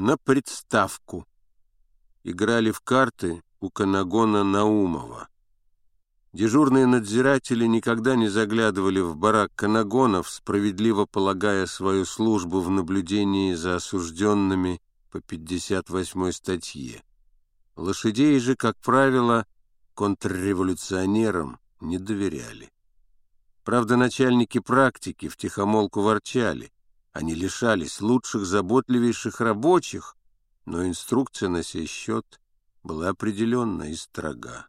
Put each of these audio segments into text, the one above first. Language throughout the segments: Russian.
на представку. Играли в карты у Канагона Наумова. Дежурные надзиратели никогда не заглядывали в барак Канагонов, справедливо полагая свою службу в наблюдении за осужденными по 58 статье. Лошадей же, как правило, контрреволюционерам не доверяли. Правда, начальники практики втихомолку ворчали. Они лишались лучших, заботливейших рабочих, но инструкция на сей счет была определенна и строга.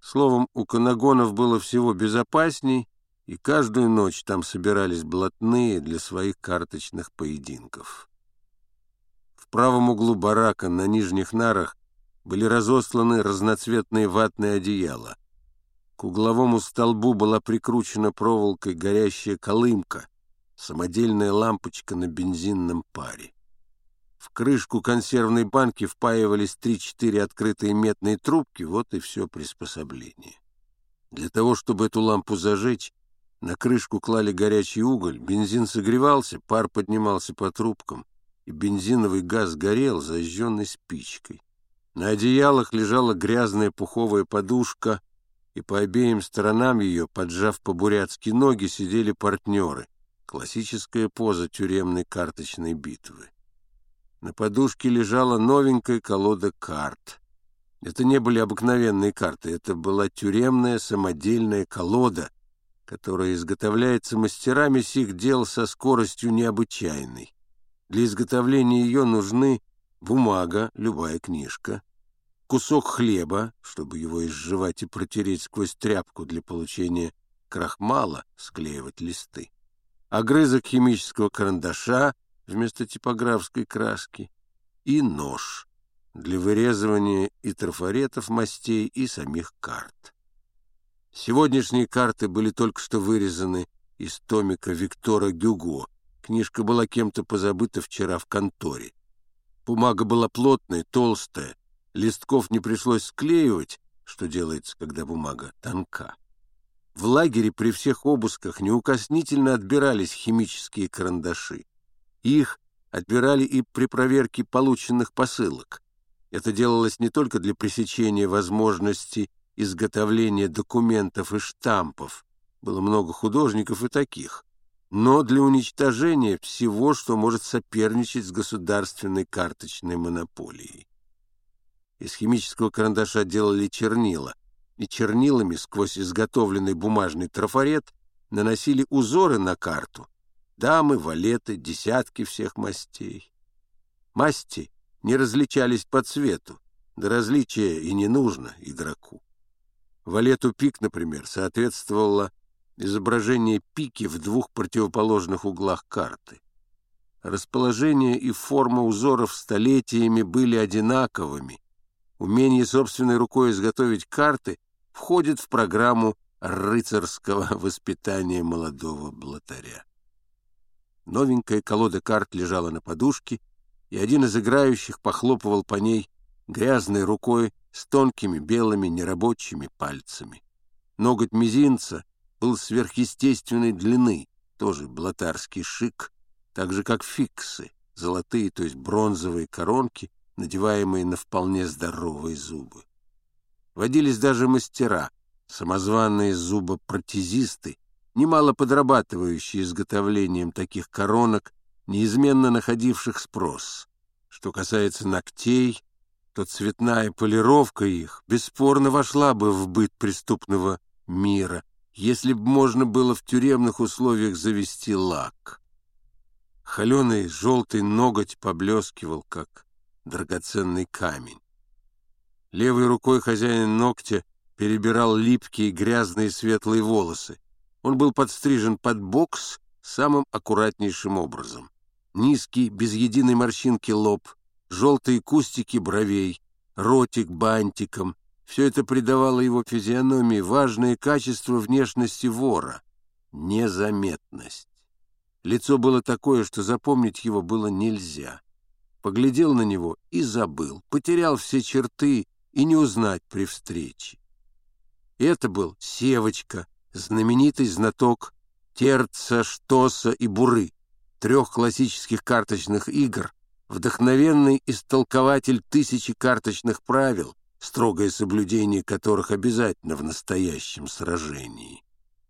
Словом, у канагонов было всего безопасней, и каждую ночь там собирались блатные для своих карточных поединков. В правом углу барака на нижних нарах были разосланы разноцветные ватные одеяла. К угловому столбу была прикручена проволокой горящая колымка, самодельная лампочка на бензинном паре. В крышку консервной банки впаивались три-четыре открытые медные трубки, вот и все приспособление. Для того, чтобы эту лампу зажечь, на крышку клали горячий уголь, бензин согревался, пар поднимался по трубкам, и бензиновый газ горел, зажженной спичкой. На одеялах лежала грязная пуховая подушка, и по обеим сторонам ее, поджав по-бурятски ноги, сидели партнеры. Классическая поза тюремной карточной битвы. На подушке лежала новенькая колода карт. Это не были обыкновенные карты, это была тюремная самодельная колода, которая изготовляется мастерами сих дел со скоростью необычайной. Для изготовления ее нужны бумага, любая книжка, кусок хлеба, чтобы его изживать и протереть сквозь тряпку для получения крахмала, склеивать листы, огрызок химического карандаша — вместо типографской краски, и нож для вырезывания и трафаретов мастей, и самих карт. Сегодняшние карты были только что вырезаны из томика Виктора Гюго. Книжка была кем-то позабыта вчера в конторе. Бумага была плотная, толстая, листков не пришлось склеивать, что делается, когда бумага тонка. В лагере при всех обысках неукоснительно отбирались химические карандаши. Их отбирали и при проверке полученных посылок. Это делалось не только для пресечения возможности изготовления документов и штампов, было много художников и таких, но для уничтожения всего, что может соперничать с государственной карточной монополией. Из химического карандаша делали чернила, и чернилами сквозь изготовленный бумажный трафарет наносили узоры на карту — дамы, валеты, десятки всех мастей. Масти не различались по цвету, да различия и не нужно игроку. Валету пик, например, соответствовало изображение пики в двух противоположных углах карты. Расположение и форма узоров столетиями были одинаковыми. Умение собственной рукой изготовить карты входит в программу рыцарского воспитания молодого блатаря. Новенькая колода карт лежала на подушке, и один из играющих похлопывал по ней грязной рукой с тонкими белыми нерабочими пальцами. Ноготь мизинца был сверхъестественной длины, тоже блатарский шик, так же, как фиксы, золотые, то есть бронзовые коронки, надеваемые на вполне здоровые зубы. Водились даже мастера, самозваные зубопротезисты, немало подрабатывающие изготовлением таких коронок, неизменно находивших спрос. Что касается ногтей, то цветная полировка их бесспорно вошла бы в быт преступного мира, если бы можно было в тюремных условиях завести лак. Холеный желтый ноготь поблескивал, как драгоценный камень. Левой рукой хозяин ногтя перебирал липкие грязные светлые волосы. Он был подстрижен под бокс самым аккуратнейшим образом. Низкий, без единой морщинки лоб, желтые кустики бровей, ротик бантиком — все это придавало его физиономии важное качество внешности вора — незаметность. Лицо было такое, что запомнить его было нельзя. Поглядел на него и забыл, потерял все черты и не узнать при встрече. Это был Севочка — знаменитый знаток Терца, Штоса и Буры, трех классических карточных игр, вдохновенный истолкователь тысячи карточных правил, строгое соблюдение которых обязательно в настоящем сражении.